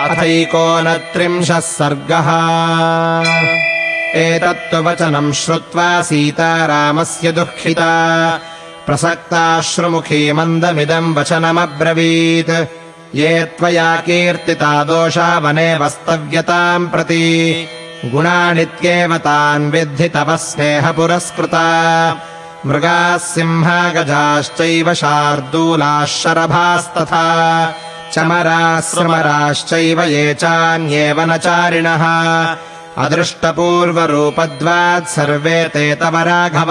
अथैकोनत्रिंशः सर्गः। एतत्तु वचनम् श्रुत्वा सीता रामस्य दुःखिता। प्रसक्ताश्रुमुखी मन्दमिदम् वचनमब्रवीत्। ये त्वया कीर्तिता दोषा वने वस्तव्यताम् प्रति। गुणानित्येव तान् विद्धि तव स्नेहपुरस्कृता। मृगाः सिंहा गजाश्चैव शार्दूलाः शरभास्तथा चमराः समराश्चैव ये चान्येव न चारिणः। अदृष्टपूर्वरूपद्वात् सर्वे ते तव राघव।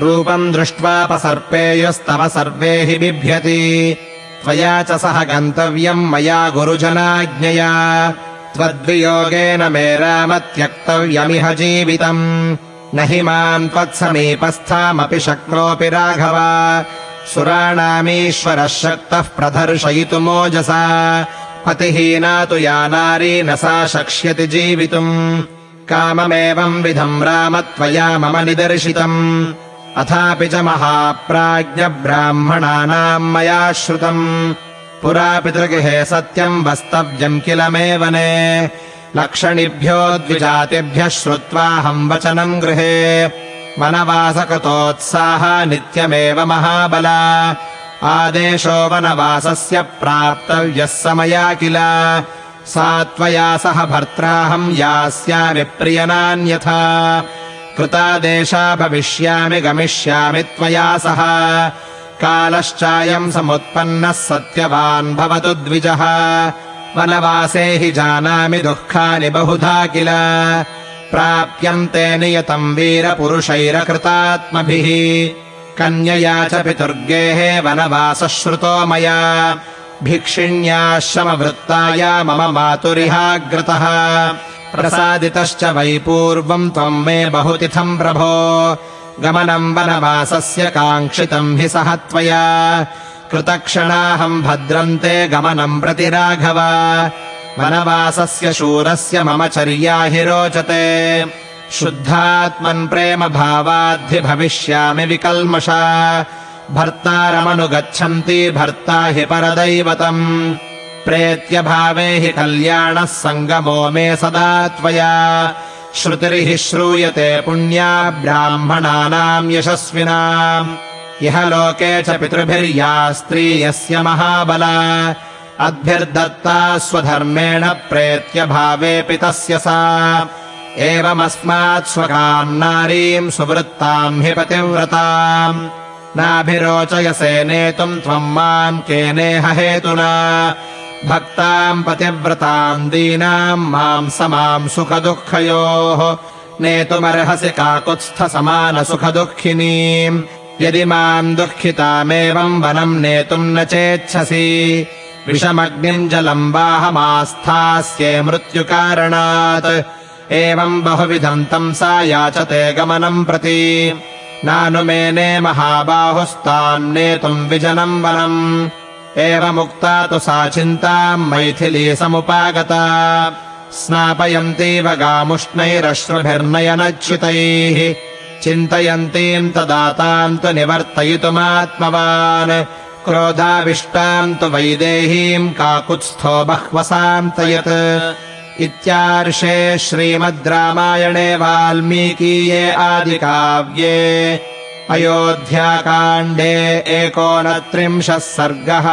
रूपम् दृष्ट्वापसर्पेयस्तव सर्वे हि बिभ्यति। त्वया च सह गन्तव्यम् मया गुरुजनाज्ञया। त्वद्वियोगेन मे राम त्यक्तव्यमिह जीवितम्। न हि माम् त्वत्समीपस्थामपि शक्नोऽपि राघव सुराणामीश्वरः शक्तः प्रदर्शयितुमोजसा पतिहीना तु या नारी न सा शक्ष्यति जीवितुम्। काममेवम् विधम् राम त्वया मम निदर्शितम्। अथापि च महाप्राज्ञब्राह्मणानाम् मया श्रुतम्। पुरा पितृगृहे सत्यम् वस्तव्यम् किल मे वने। लक्षणिभ्यो द्विजातिभ्यः श्रुत्वाहम् वचनम् गृहे वनवासकृतोत्साह नित्यमेव महाबला। आदेशो वनवासस्य प्राप्तव्यः समया किल। सा त्वया सह भर्त्राहम् यास्यामि प्रियनान्यथा। कृतादेशा भविष्यामि गमिष्यामि त्वया सह। कालश्चायम् समुत्पन्नः सत्यवान् भवतु द्विजः। वनवासे हि जानामि दुःखानि बहुधा किल प्राप्यन्ते नियतम् वीरपुरुषैरकृतात्मभिः। कन्यया च पितुर्गेः वनवासः श्रुतो मया। भिक्षिण्याश्रमवृत्ताय मम मातुरिहाग्रतः। प्रसादितश्च वै पूर्वम् त्वम् मे बहुतिथम् प्रभो। गमनम् वनवासस्य काङ्क्षितम् हि सह त्वया। कृतक्षणाहम् भद्रन्ते गमनम् प्रति राघव वनवासस्य शूरस्य मम चर्या हि रोचते। शुद्धात्मन् प्रेम भावाद्धि भविष्यामि विकल्मषा। भर्तारमनुगच्छन्ति भर्ता हि परदैवतम्। प्रेत्यभावे हि कल्याणः सङ्गमो मे सदा त्वया। श्रुतिर्हि श्रूयते पुण्या ब्राह्मणानाम् यशस्विनाम् इह लोके च पितृभिर्या स्त्री यस्य महाबला अद्भिर्दत्ता स्वधर्मेण प्रेत्यभावेऽपि तस्य सा। एवमस्मात् स्वकाम् नारीम् सुवृत्ताम् हि पतिव्रताम्। नाभिरोचयसे नेतुम् त्वम् माम् केनेह हेतुना। भक्ताम् पतिव्रताम् दीनाम् माम् समाम् सुखदुःखयोः। नेतुमर्हसि काकुत्स्थसमानसुखदुःखिनीम् यदि माम् दुःखितामेवम् वनम् नेतुम् न चेच्छसि विषमग्निम् जलम् वाहमास्थास्ये मृत्युकारणात्। एवम् बहुविधम् तम् सा याचते गमनम् प्रति। नानुमेने महाबाहुस्ताम् नेतुम् विजनम् वनम्। एवमुक्ता तु सा चिन्ताम् मैथिली समुपागता। स्नापयन्तीव गामुष्णैरश्रुभिर्नयनच्युतैः। चिन्तयन्तीम् तदा ताम् तु निवर्तयितुमात्मवान् क्रोधाविष्टाम् तु वैदेहीम् काकुत्स्थो बह्वसान्तयत् इत्यार्षे श्रीमद् रामायणे वाल्मीकीये आदिकाव्ये। अयोध्याकाण्डे एकोनत्रिंशः सर्गः